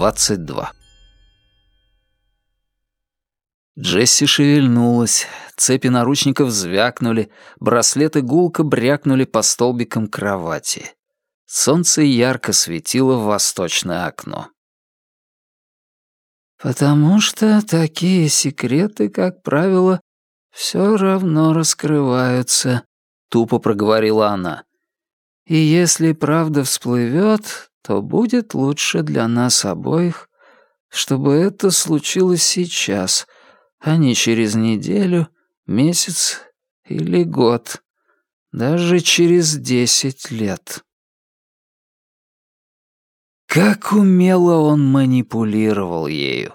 22. Джесси шевельнулась, цепи наручников звякнули, браслеты гулко брякнули по столбикам кровати. Солнце ярко светило в восточное окно. «Потому что такие секреты, как правило, все равно раскрываются», — тупо проговорила она. «И если правда всплывет, то будет лучше для нас обоих, чтобы это случилось сейчас, а не через неделю, месяц или год, даже через десять лет». Как умело он манипулировал ею.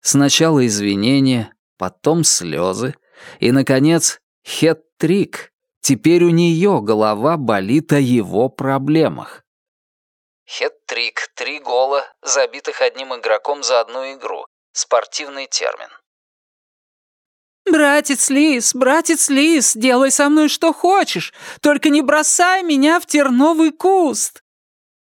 Сначала извинения, потом слезы, и, наконец, хет-трик. Теперь у нее голова болит о его проблемах. Хет-трик — три гола, забитых одним игроком за одну игру. Спортивный термин. «Братец Лис, братец Лис, делай со мной что хочешь, только не бросай меня в терновый куст!»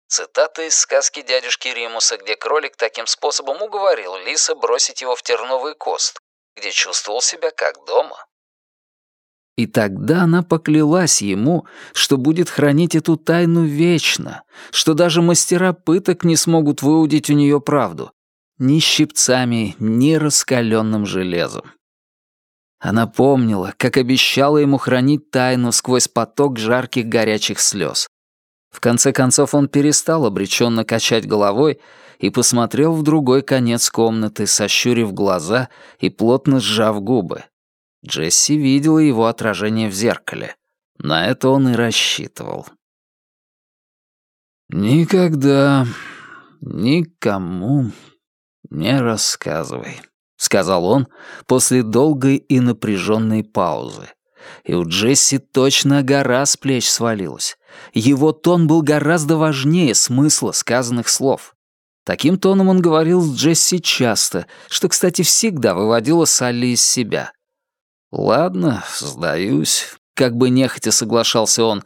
Цитата из сказки дядюшки Римуса, где кролик таким способом уговорил лиса бросить его в терновый куст, где чувствовал себя как дома. И тогда она поклялась ему, что будет хранить эту тайну вечно, что даже мастера пыток не смогут выудить у нее правду. Ни щипцами, ни раскаленным железом. Она помнила, как обещала ему хранить тайну сквозь поток жарких горячих слез. В конце концов он перестал обреченно качать головой и посмотрел в другой конец комнаты, сощурив глаза и плотно сжав губы. Джесси видела его отражение в зеркале. На это он и рассчитывал. «Никогда никому не рассказывай», — сказал он после долгой и напряженной паузы. И у Джесси точно гора с плеч свалилась. Его тон был гораздо важнее смысла сказанных слов. Таким тоном он говорил с Джесси часто, что, кстати, всегда выводило Салли из себя. «Ладно, сдаюсь», — как бы нехотя соглашался он.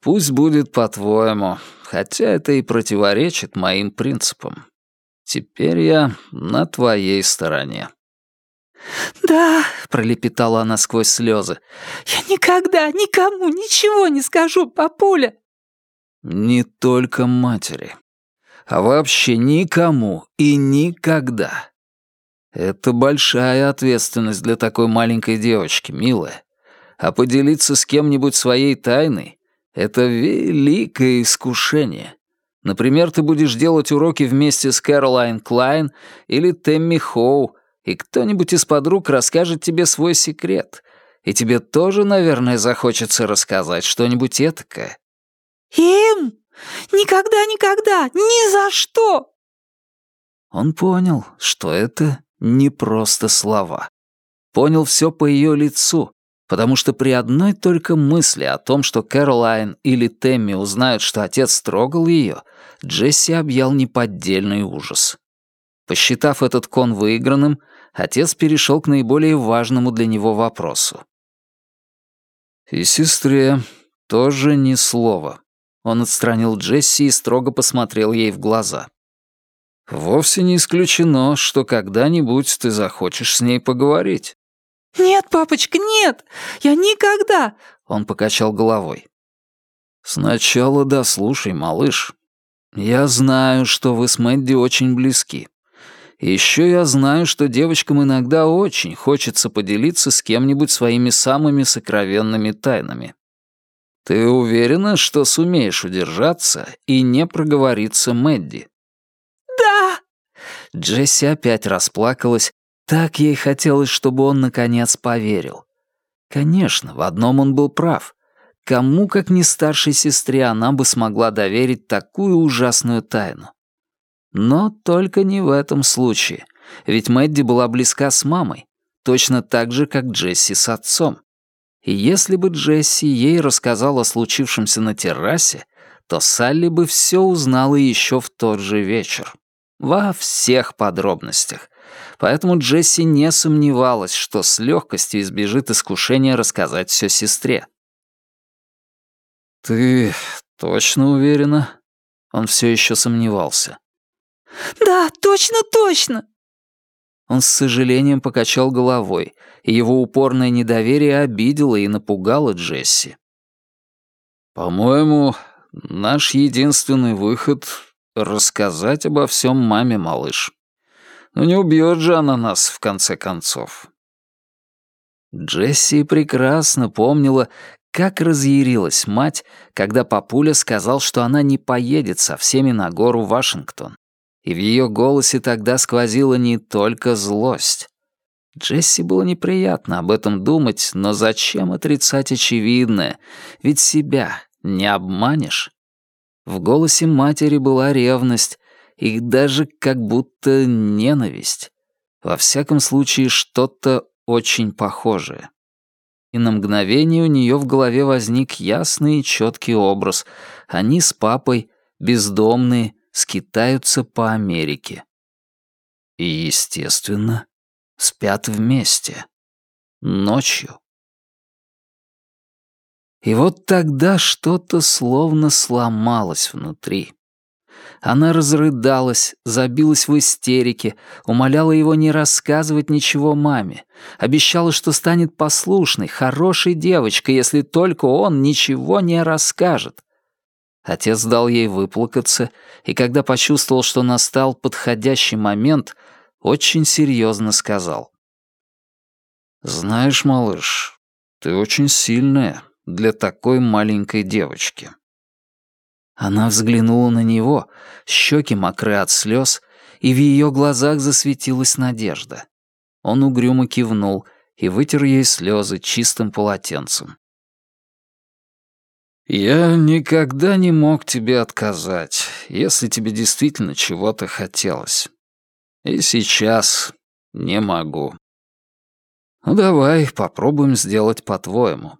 «Пусть будет по-твоему, хотя это и противоречит моим принципам. Теперь я на твоей стороне». «Да», — пролепетала она сквозь слезы, — «я никогда никому ничего не скажу, папуля». «Не только матери, а вообще никому и никогда. Это большая ответственность для такой маленькой девочки, милая. А поделиться с кем-нибудь своей тайной — это великое искушение». Например, ты будешь делать уроки вместе с Кэролайн Клайн или Тэмми Хоу, и кто-нибудь из подруг расскажет тебе свой секрет, и тебе тоже, наверное, захочется рассказать что-нибудь этакое. «Им? Никогда-никогда! Ни за что!» Он понял, что это не просто слова. Понял все по ее лицу, потому что при одной только мысли о том, что Кэролайн или Тэмми узнают, что отец трогал ее, Джесси объял неподдельный ужас. Посчитав этот кон выигранным, отец перешел к наиболее важному для него вопросу. «И сестре тоже ни слова». Он отстранил Джесси и строго посмотрел ей в глаза. «Вовсе не исключено, что когда-нибудь ты захочешь с ней поговорить». «Нет, папочка, нет! Я никогда!» Он покачал головой. «Сначала дослушай, малыш. Я знаю, что вы с Мэдди очень близки. Еще я знаю, что девочкам иногда очень хочется поделиться с кем-нибудь своими самыми сокровенными тайнами. Ты уверена, что сумеешь удержаться и не проговориться Мэдди? Да! Джесси опять расплакалась. Так ей хотелось, чтобы он наконец поверил. Конечно, в одном он был прав. Кому, как не старшей сестре, она бы смогла доверить такую ужасную тайну? Но только не в этом случае, ведь Мэдди была близка с мамой, точно так же, как Джесси с отцом. И если бы Джесси ей рассказала о случившемся на террасе, то Салли бы все узнала еще в тот же вечер. Во всех подробностях. Поэтому Джесси не сомневалась, что с легкостью избежит искушения рассказать все сестре. «Ты точно уверена?» Он все еще сомневался. Да, точно, точно!» Он с сожалением покачал головой, и его упорное недоверие обидело и напугало Джесси. «По-моему, наш единственный выход — рассказать обо всем маме, малыш. Но не убьет же она нас, в конце концов». Джесси прекрасно помнила, как разъярилась мать, когда папуля сказал, что она не поедет со всеми на гору Вашингтон. И в ее голосе тогда сквозила не только злость. Джесси было неприятно об этом думать, но зачем отрицать очевидное? Ведь себя не обманешь. В голосе матери была ревность, и даже как будто ненависть. Во всяком случае, что-то очень похожее. И на мгновение у нее в голове возник ясный и четкий образ. Они с папой, бездомные, скитаются по Америке. И, естественно, спят вместе. Ночью. И вот тогда что-то словно сломалось внутри. Она разрыдалась, забилась в истерике, умоляла его не рассказывать ничего маме, обещала, что станет послушной, хорошей девочкой, если только он ничего не расскажет. Отец дал ей выплакаться, и когда почувствовал, что настал подходящий момент, очень серьезно сказал. «Знаешь, малыш, ты очень сильная для такой маленькой девочки». Она взглянула на него, щеки мокры от слез, и в ее глазах засветилась надежда. Он угрюмо кивнул и вытер ей слезы чистым полотенцем. «Я никогда не мог тебе отказать, если тебе действительно чего-то хотелось. И сейчас не могу. Ну давай попробуем сделать по-твоему».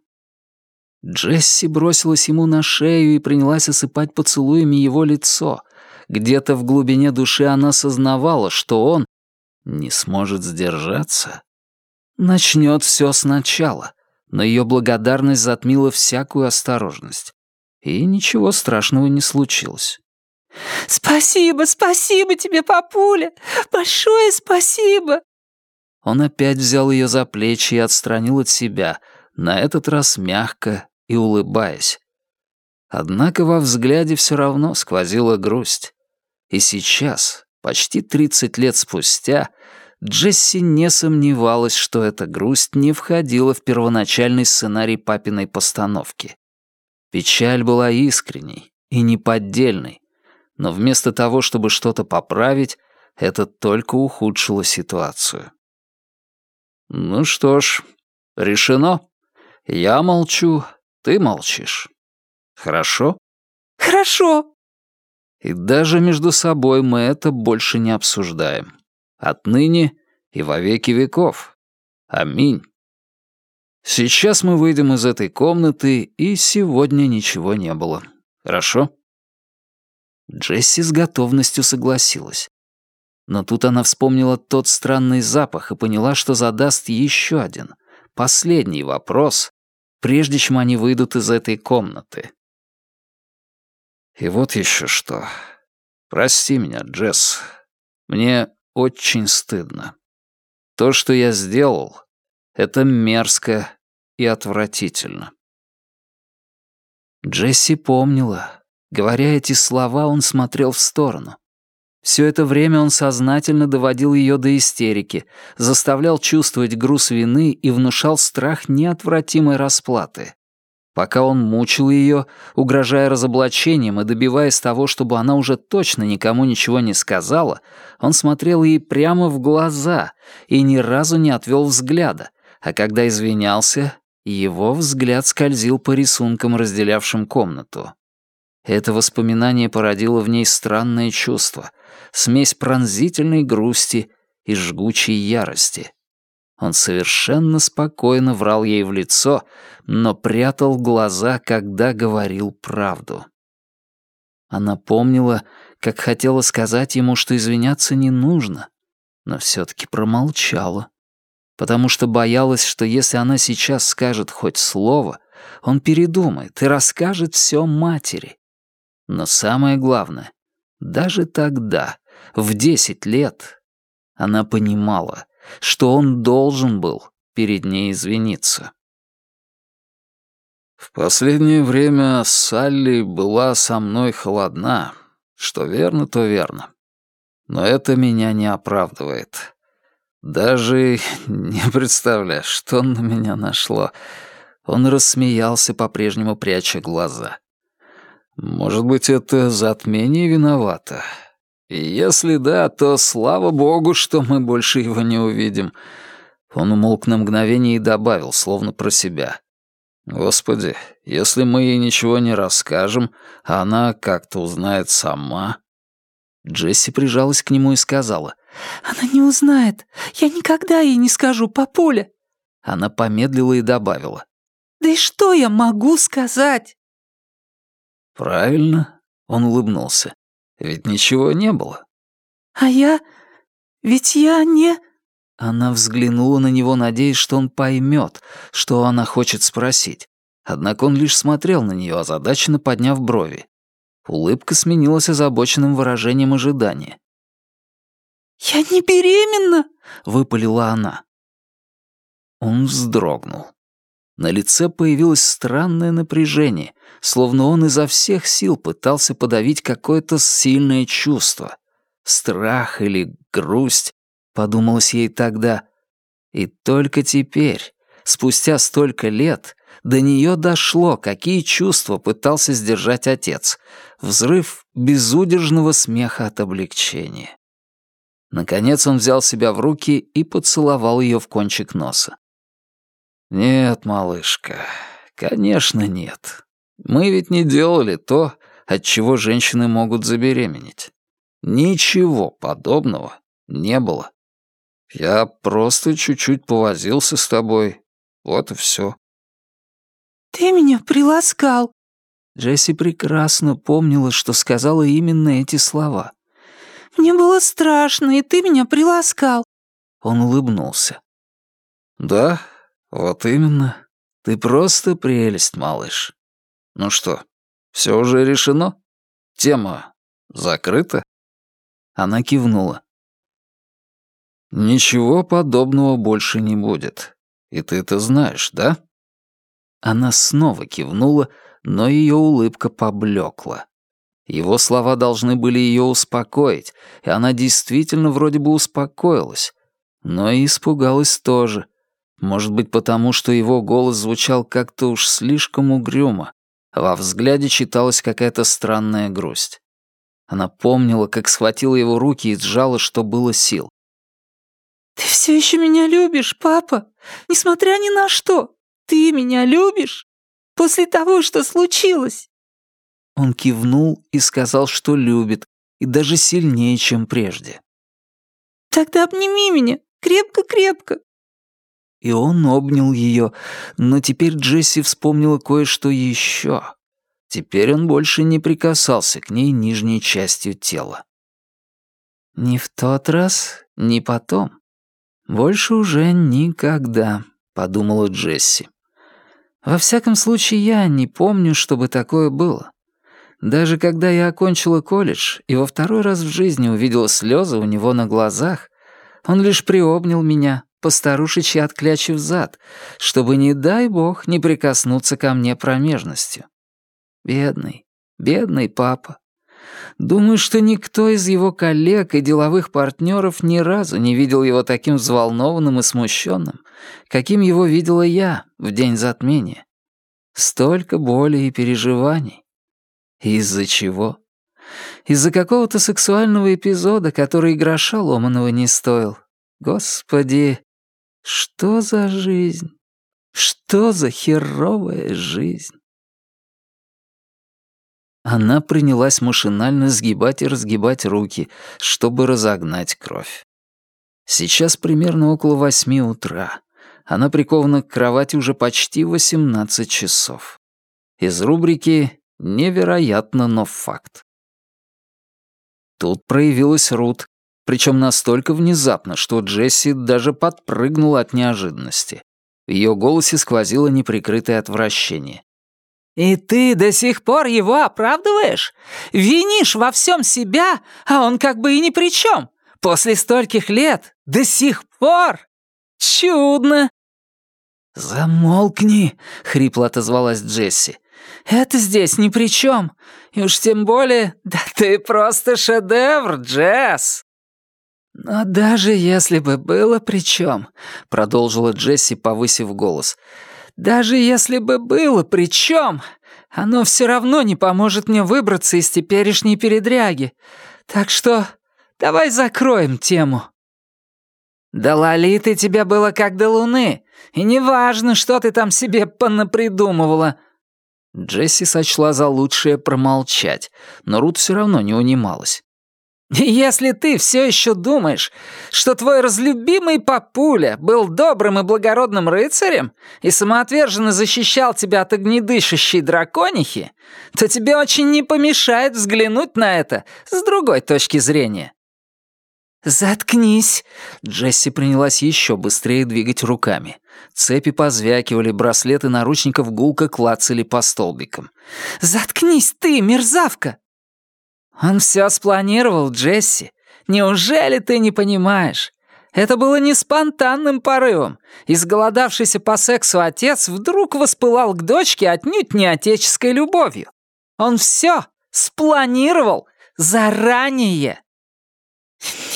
Джесси бросилась ему на шею и принялась осыпать поцелуями его лицо. Где-то в глубине души она сознавала, что он не сможет сдержаться. Начнет все сначала но ее благодарность затмила всякую осторожность. И ничего страшного не случилось. «Спасибо, спасибо тебе, папуля! Большое спасибо!» Он опять взял ее за плечи и отстранил от себя, на этот раз мягко и улыбаясь. Однако во взгляде все равно сквозила грусть. И сейчас, почти тридцать лет спустя, Джесси не сомневалась, что эта грусть не входила в первоначальный сценарий папиной постановки. Печаль была искренней и неподдельной, но вместо того, чтобы что-то поправить, это только ухудшило ситуацию. «Ну что ж, решено. Я молчу, ты молчишь. Хорошо?» «Хорошо». И даже между собой мы это больше не обсуждаем отныне и во веки веков. Аминь. Сейчас мы выйдем из этой комнаты, и сегодня ничего не было. Хорошо?» Джесси с готовностью согласилась. Но тут она вспомнила тот странный запах и поняла, что задаст еще один, последний вопрос, прежде чем они выйдут из этой комнаты. И вот еще что. Прости меня, Джесс. Мне очень стыдно. То, что я сделал, это мерзко и отвратительно. Джесси помнила. Говоря эти слова, он смотрел в сторону. Все это время он сознательно доводил ее до истерики, заставлял чувствовать груз вины и внушал страх неотвратимой расплаты. Пока он мучил ее, угрожая разоблачением и добиваясь того, чтобы она уже точно никому ничего не сказала, он смотрел ей прямо в глаза и ни разу не отвел взгляда, а когда извинялся, его взгляд скользил по рисункам, разделявшим комнату. Это воспоминание породило в ней странное чувство, смесь пронзительной грусти и жгучей ярости. Он совершенно спокойно врал ей в лицо, но прятал глаза, когда говорил правду. Она помнила, как хотела сказать ему, что извиняться не нужно, но все-таки промолчала, потому что боялась, что если она сейчас скажет хоть слово, он передумает и расскажет все матери. Но самое главное, даже тогда, в десять лет, она понимала, что он должен был перед ней извиниться. В последнее время Салли была со мной холодна. Что верно, то верно. Но это меня не оправдывает. Даже не представляешь, что на меня нашло. Он рассмеялся, по-прежнему пряча глаза. Может быть, это затмение виновато. И если да, то слава богу, что мы больше его не увидим. Он умолк на мгновение и добавил, словно про себя. Господи, если мы ей ничего не расскажем, она как-то узнает сама. Джесси прижалась к нему и сказала. «Она не узнает. Я никогда ей не скажу, папуля». Она помедлила и добавила. «Да и что я могу сказать?» «Правильно», — он улыбнулся. «Ведь ничего не было». «А я... ведь я не...» Она взглянула на него, надеясь, что он поймет, что она хочет спросить. Однако он лишь смотрел на нее, озадаченно подняв брови. Улыбка сменилась озабоченным выражением ожидания. «Я не беременна!» — выпалила она. Он вздрогнул. На лице появилось странное напряжение, словно он изо всех сил пытался подавить какое-то сильное чувство. Страх или грусть, подумалось ей тогда. И только теперь, спустя столько лет, до нее дошло, какие чувства пытался сдержать отец. Взрыв безудержного смеха от облегчения. Наконец он взял себя в руки и поцеловал ее в кончик носа. «Нет, малышка, конечно нет. Мы ведь не делали то, от чего женщины могут забеременеть. Ничего подобного не было. Я просто чуть-чуть повозился с тобой. Вот и все. «Ты меня приласкал». Джесси прекрасно помнила, что сказала именно эти слова. «Мне было страшно, и ты меня приласкал». Он улыбнулся. «Да, вот именно. Ты просто прелесть, малыш. Ну что, все уже решено? Тема закрыта?» Она кивнула. «Ничего подобного больше не будет. И ты это знаешь, да?» Она снова кивнула, но ее улыбка поблекла. Его слова должны были ее успокоить, и она действительно вроде бы успокоилась, но и испугалась тоже. Может быть, потому что его голос звучал как-то уж слишком угрюмо, во взгляде читалась какая-то странная грусть. Она помнила, как схватила его руки и сжала, что было сил. «Ты все еще меня любишь, папа, несмотря ни на что. Ты меня любишь? После того, что случилось?» Он кивнул и сказал, что любит, и даже сильнее, чем прежде. «Тогда обними меня, крепко-крепко». И он обнял ее, но теперь Джесси вспомнила кое-что еще. Теперь он больше не прикасался к ней нижней частью тела. «Ни в тот раз, ни потом», «Больше уже никогда», — подумала Джесси. «Во всяком случае, я не помню, чтобы такое было. Даже когда я окончила колледж и во второй раз в жизни увидела слезы у него на глазах, он лишь приобнял меня, постарушечьи отклячив зад, чтобы, не дай бог, не прикоснуться ко мне промежностью. Бедный, бедный папа. Думаю, что никто из его коллег и деловых партнеров ни разу не видел его таким взволнованным и смущенным, каким его видела я в день затмения. Столько боли и переживаний. Из-за чего? Из-за какого-то сексуального эпизода, который гроша ломаного не стоил. Господи, что за жизнь? Что за херовая жизнь? Она принялась машинально сгибать и разгибать руки, чтобы разогнать кровь. Сейчас примерно около восьми утра. Она прикована к кровати уже почти восемнадцать часов. Из рубрики «Невероятно, но факт». Тут проявилась Рут, причем настолько внезапно, что Джесси даже подпрыгнула от неожиданности. В ее голосе сквозило неприкрытое отвращение. «И ты до сих пор его оправдываешь? Винишь во всем себя, а он как бы и ни при чем. После стольких лет до сих пор? Чудно!» «Замолкни!» — хрипло отозвалась Джесси. «Это здесь ни при чем. И уж тем более... Да ты просто шедевр, Джесс!» «Но даже если бы было при чем, продолжила Джесси, повысив голос, «даже если бы было при чем, оно все равно не поможет мне выбраться из теперешней передряги. Так что давай закроем тему». «До Лолиты тебе было как до Луны, и неважно, что ты там себе понапридумывала». Джесси сочла за лучшее промолчать, но Рут все равно не унималась. «Если ты все еще думаешь, что твой разлюбимый папуля был добрым и благородным рыцарем и самоотверженно защищал тебя от огнедышащей драконихи, то тебе очень не помешает взглянуть на это с другой точки зрения. «Заткнись!» Джесси принялась еще быстрее двигать руками. Цепи позвякивали, браслеты наручников гулко клацали по столбикам. «Заткнись ты, мерзавка!» «Он все спланировал, Джесси. Неужели ты не понимаешь? Это было не спонтанным порывом. Изголодавшийся по сексу отец вдруг воспылал к дочке отнюдь не отеческой любовью. Он все спланировал заранее!»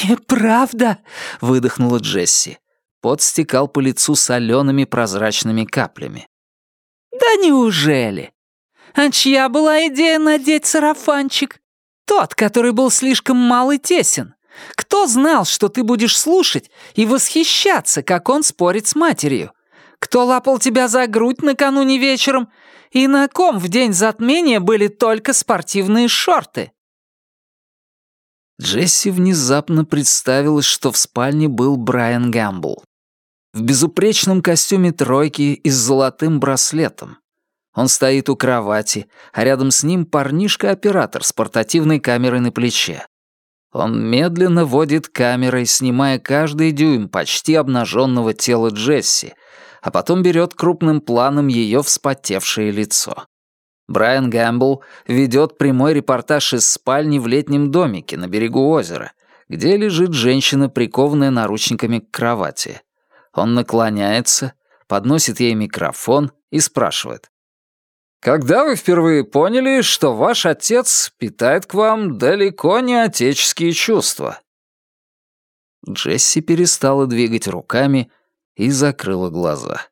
«Неправда!» — выдохнула Джесси. Пот стекал по лицу солеными прозрачными каплями. «Да неужели? А чья была идея надеть сарафанчик? Тот, который был слишком мал и тесен. Кто знал, что ты будешь слушать и восхищаться, как он спорит с матерью? Кто лапал тебя за грудь накануне вечером? И на ком в день затмения были только спортивные шорты?» Джесси внезапно представилось, что в спальне был Брайан Гамбл. В безупречном костюме тройки и с золотым браслетом. Он стоит у кровати, а рядом с ним парнишка-оператор с портативной камерой на плече. Он медленно водит камерой, снимая каждый дюйм почти обнаженного тела Джесси, а потом берет крупным планом ее вспотевшее лицо. Брайан Гэмбл ведет прямой репортаж из спальни в летнем домике на берегу озера, где лежит женщина, прикованная наручниками к кровати. Он наклоняется, подносит ей микрофон и спрашивает. «Когда вы впервые поняли, что ваш отец питает к вам далеко не отеческие чувства?» Джесси перестала двигать руками и закрыла глаза.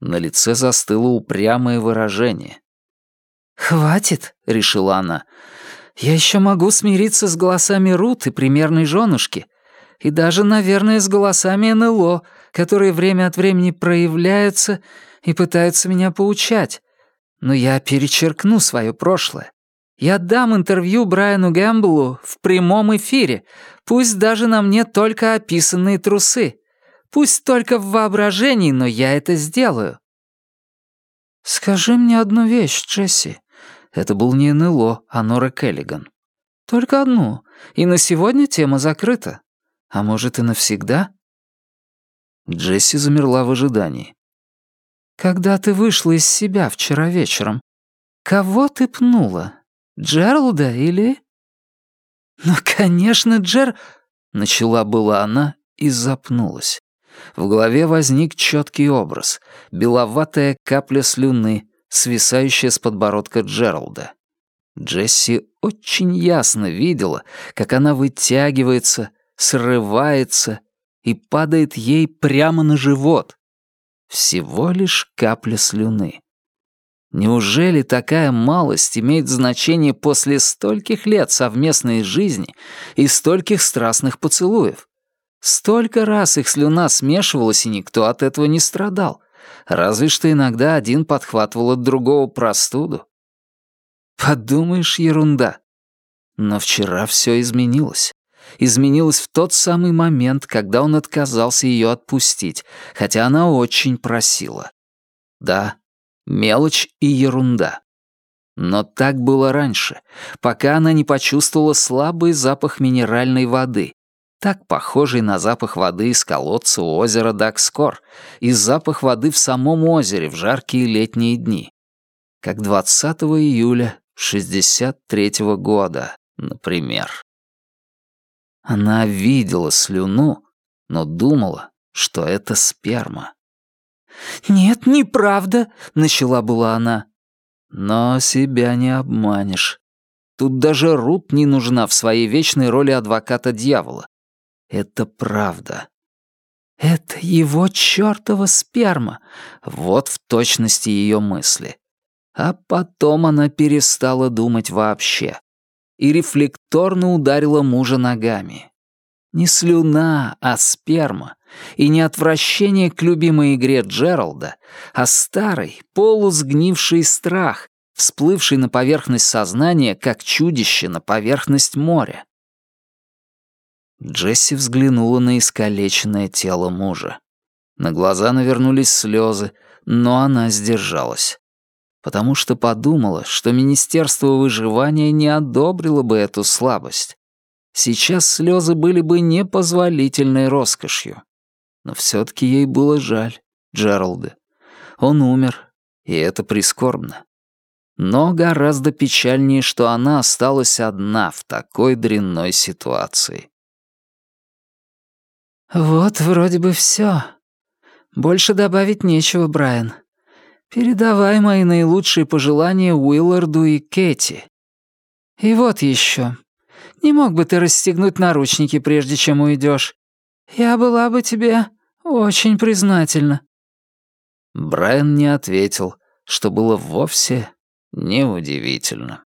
На лице застыло упрямое выражение. «Хватит», — решила она. «Я еще могу смириться с голосами Рут и примерной женушки, и даже, наверное, с голосами НЛО, которые время от времени проявляются и пытаются меня поучать. Но я перечеркну свое прошлое. Я дам интервью Брайану Гэмблу в прямом эфире, пусть даже на мне только описанные трусы. Пусть только в воображении, но я это сделаю. «Скажи мне одну вещь, Джесси». Это был не НЛО, а Нора Келлиган. «Только одну, и на сегодня тема закрыта. А может, и навсегда?» Джесси замерла в ожидании. «Когда ты вышла из себя вчера вечером, кого ты пнула? Джералда или...» «Ну, конечно, Джер...» — начала была она и запнулась. В голове возник четкий образ. Беловатая капля слюны, свисающая с подбородка Джералда. Джесси очень ясно видела, как она вытягивается, срывается и падает ей прямо на живот. Всего лишь капля слюны. Неужели такая малость имеет значение после стольких лет совместной жизни и стольких страстных поцелуев? Столько раз их слюна смешивалась, и никто от этого не страдал. Разве что иногда один подхватывал от другого простуду. Подумаешь, ерунда. Но вчера все изменилось. Изменилось в тот самый момент, когда он отказался ее отпустить, хотя она очень просила. Да, мелочь и ерунда. Но так было раньше, пока она не почувствовала слабый запах минеральной воды, так похожий на запах воды из колодца у озера Дакскор и запах воды в самом озере в жаркие летние дни. как 20 июля 63 -го года, например. Она видела слюну, но думала, что это сперма. «Нет, неправда», — начала была она. Но себя не обманешь. Тут даже Рут не нужна в своей вечной роли адвоката дьявола. Это правда. Это его чёртова сперма. Вот в точности ее мысли. А потом она перестала думать вообще. И рефлекторно ударила мужа ногами. Не слюна, а сперма. И не отвращение к любимой игре Джералда, а старый, полусгнивший страх, всплывший на поверхность сознания, как чудище на поверхность моря. Джесси взглянула на искалеченное тело мужа. На глаза навернулись слезы, но она сдержалась. Потому что подумала, что Министерство выживания не одобрило бы эту слабость. Сейчас слезы были бы непозволительной роскошью. Но все-таки ей было жаль Джералда. Он умер, и это прискорбно. Но гораздо печальнее, что она осталась одна в такой дрянной ситуации. «Вот вроде бы все. Больше добавить нечего, Брайан. Передавай мои наилучшие пожелания Уилларду и Кэти. И вот еще. Не мог бы ты расстегнуть наручники, прежде чем уйдешь? Я была бы тебе очень признательна». Брайан не ответил, что было вовсе неудивительно.